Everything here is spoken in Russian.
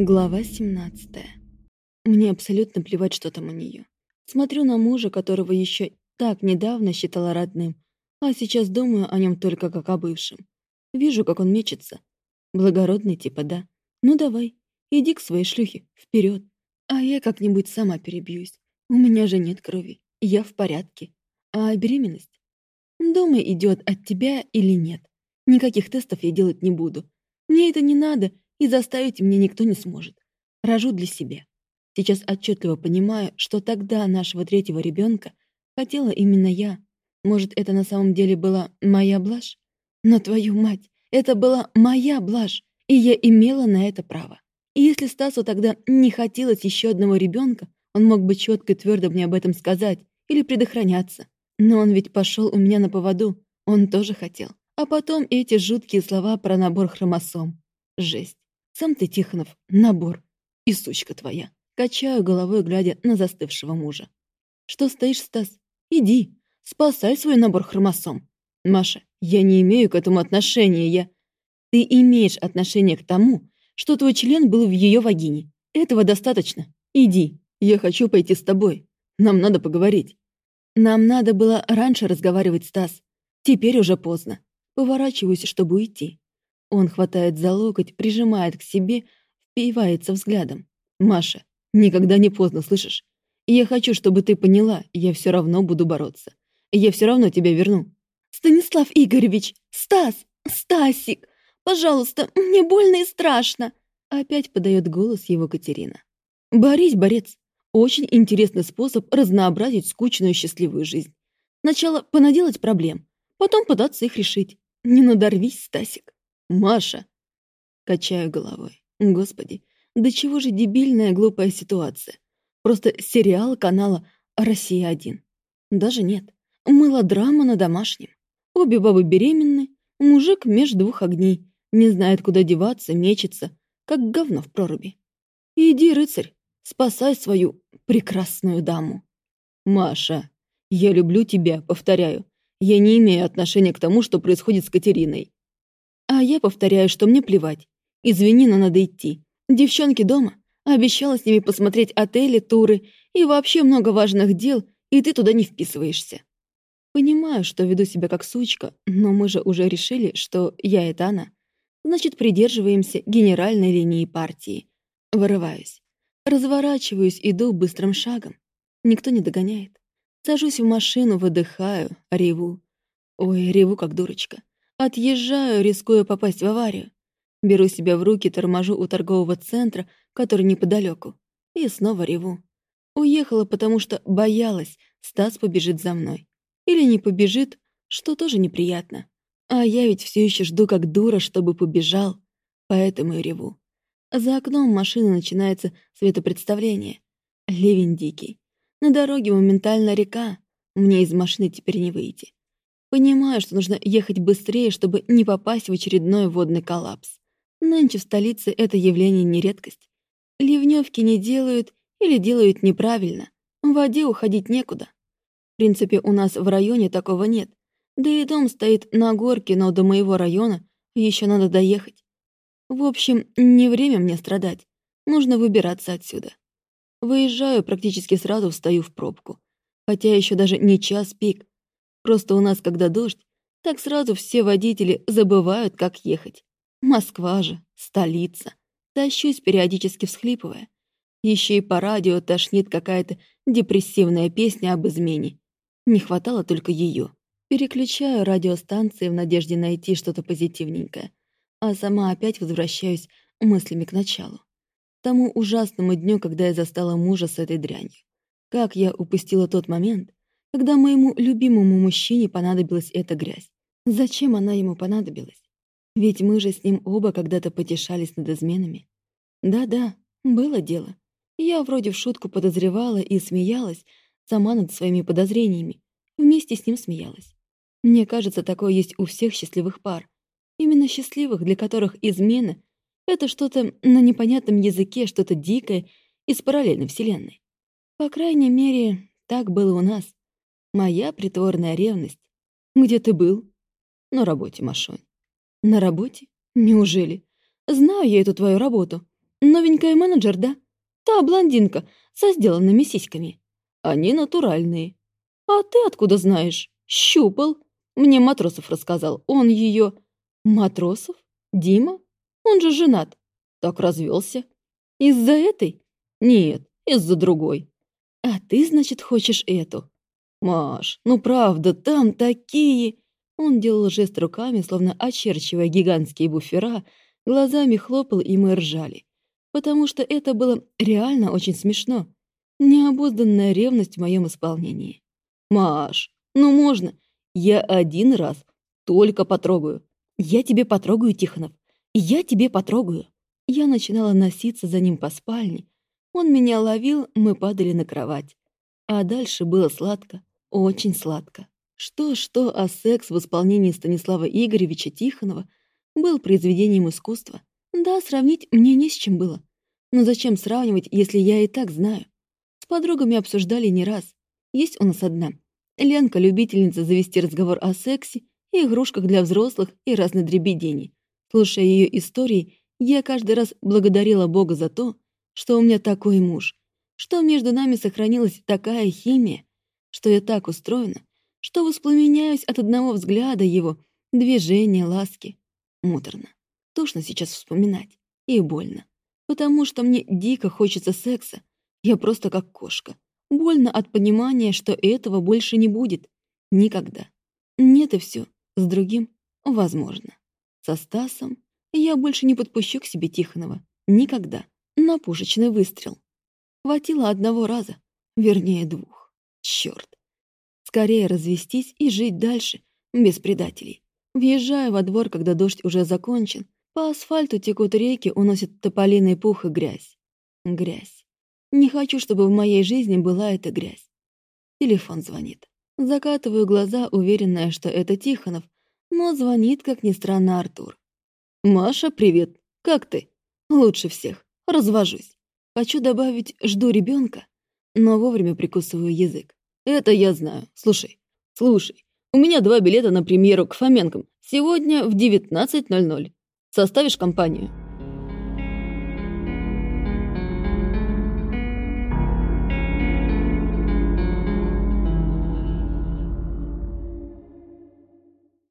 Глава 17. Мне абсолютно плевать, что там у нее. Смотрю на мужа, которого еще так недавно считала родным, а сейчас думаю о нем только как о бывшем. Вижу, как он мечется. Благородный типа, да. Ну давай, иди к своей шлюхе, вперед. А я как-нибудь сама перебьюсь. У меня же нет крови, я в порядке. А беременность? Думай, идет от тебя или нет. Никаких тестов я делать не буду. Мне это не надо, и заставить меня никто не сможет. Рожу для себя. Сейчас отчетливо понимаю, что тогда нашего третьего ребенка хотела именно я. Может, это на самом деле была моя блажь? Но твою мать, это была моя блажь, и я имела на это право. И если Стасу тогда не хотелось еще одного ребенка, он мог бы четко и твердо мне об этом сказать или предохраняться. Но он ведь пошел у меня на поводу, он тоже хотел. А потом эти жуткие слова про набор хромосом. Жесть. Сам ты, Тихонов, набор. И сучка твоя. Качаю головой, глядя на застывшего мужа. Что стоишь, Стас? Иди, спасай свой набор хромосом. Маша, я не имею к этому отношения, я... Ты имеешь отношение к тому, что твой член был в ее вагине. Этого достаточно. Иди, я хочу пойти с тобой. Нам надо поговорить. Нам надо было раньше разговаривать, Стас. Теперь уже поздно. Поворачиваюсь, чтобы уйти. Он хватает за локоть, прижимает к себе, впивается взглядом. «Маша, никогда не поздно, слышишь? Я хочу, чтобы ты поняла, я все равно буду бороться. Я все равно тебя верну». «Станислав Игоревич! Стас! Стасик! Пожалуйста, мне больно и страшно!» Опять подает голос его Катерина. «Борись, борец! Очень интересный способ разнообразить скучную счастливую жизнь. Сначала понаделать проблем, потом пытаться их решить. Не надорвись, Стасик!» «Маша!» Качаю головой. Господи, да чего же дебильная глупая ситуация. Просто сериал канала «Россия-1». Даже нет. Мылодрама на домашнем. Обе бабы беременны, мужик меж двух огней. Не знает, куда деваться, мечется, как говно в проруби. Иди, рыцарь, спасай свою прекрасную даму. Маша, я люблю тебя, повторяю. Я не имею отношения к тому, что происходит с Катериной. А я повторяю, что мне плевать. Извини, но надо идти. Девчонки дома. Обещала с ними посмотреть отели, туры и вообще много важных дел, и ты туда не вписываешься. Понимаю, что веду себя как сучка, но мы же уже решили, что я — это она. Значит, придерживаемся генеральной линии партии. Вырываюсь. Разворачиваюсь, иду быстрым шагом. Никто не догоняет. Сажусь в машину, выдыхаю, реву. Ой, реву как дурочка. Отъезжаю, рискуя попасть в аварию. Беру себя в руки, торможу у торгового центра, который неподалеку, и снова реву. Уехала, потому что боялась, Стас побежит за мной. Или не побежит, что тоже неприятно. А я ведь все еще жду как дура, чтобы побежал, поэтому и реву. За окном машины начинается светопредставление. Ливень дикий. На дороге моментально река. Мне из машины теперь не выйти. Понимаю, что нужно ехать быстрее, чтобы не попасть в очередной водный коллапс. Нынче в столице это явление не редкость. Ливневки не делают или делают неправильно. В воде уходить некуда. В принципе, у нас в районе такого нет. Да и дом стоит на горке, но до моего района еще надо доехать. В общем, не время мне страдать. Нужно выбираться отсюда. Выезжаю, практически сразу встаю в пробку. Хотя еще даже не час пик, Просто у нас, когда дождь, так сразу все водители забывают, как ехать. Москва же, столица. Тащусь, периодически всхлипывая. Еще и по радио тошнит какая-то депрессивная песня об измене. Не хватало только ее. Переключаю радиостанции в надежде найти что-то позитивненькое, а сама опять возвращаюсь мыслями к началу. Тому ужасному дню, когда я застала мужа с этой дрянью. Как я упустила тот момент, когда моему любимому мужчине понадобилась эта грязь. Зачем она ему понадобилась? Ведь мы же с ним оба когда-то потешались над изменами. Да-да, было дело. Я вроде в шутку подозревала и смеялась, сама над своими подозрениями. Вместе с ним смеялась. Мне кажется, такое есть у всех счастливых пар. Именно счастливых, для которых измена — это что-то на непонятном языке, что-то дикое из параллельной вселенной. По крайней мере, так было у нас. Моя притворная ревность. Где ты был? На работе, Машонь. На работе? Неужели? Знаю я эту твою работу. Новенькая менеджер, да? Та блондинка со сделанными сиськами. Они натуральные. А ты откуда знаешь? Щупал. Мне Матросов рассказал. Он ее... Матросов? Дима? Он же женат. Так развелся. Из-за этой? Нет, из-за другой. А ты, значит, хочешь эту? Маш, ну правда, там такие... Он делал жест руками, словно очерчивая гигантские буфера, глазами хлопал, и мы ржали. Потому что это было реально очень смешно. Необузданная ревность в моем исполнении. «Маш, ну можно? Я один раз только потрогаю. Я тебе потрогаю, Тихонов. Я тебе потрогаю». Я начинала носиться за ним по спальне. Он меня ловил, мы падали на кровать. А дальше было сладко, очень сладко. Что-что, а секс в исполнении Станислава Игоревича Тихонова был произведением искусства. Да, сравнить мне не с чем было. Но зачем сравнивать, если я и так знаю? С подругами обсуждали не раз. Есть у нас одна. Ленка — любительница завести разговор о сексе, и игрушках для взрослых и разной дребедени. Слушая ее истории, я каждый раз благодарила Бога за то, что у меня такой муж, что между нами сохранилась такая химия, что я так устроена, что воспламеняюсь от одного взгляда его, движения, ласки. Муторно. Тошно сейчас вспоминать. И больно. Потому что мне дико хочется секса. Я просто как кошка. Больно от понимания, что этого больше не будет. Никогда. Нет и все. С другим — возможно. Со Стасом я больше не подпущу к себе Тихонова. Никогда. На пушечный выстрел. Хватило одного раза. Вернее, двух. Чёрт. Скорее развестись и жить дальше, без предателей. Въезжаю во двор, когда дождь уже закончен. По асфальту текут реки, уносят тополиный пух и грязь. Грязь. Не хочу, чтобы в моей жизни была эта грязь. Телефон звонит. Закатываю глаза, уверенная, что это Тихонов, но звонит, как ни странно, Артур. «Маша, привет. Как ты?» «Лучше всех. Развожусь. Хочу добавить «жду ребенка, но вовремя прикусываю язык. Это я знаю. Слушай, слушай, у меня два билета на премьеру к Фоменкам. Сегодня в 19.00. Составишь компанию?»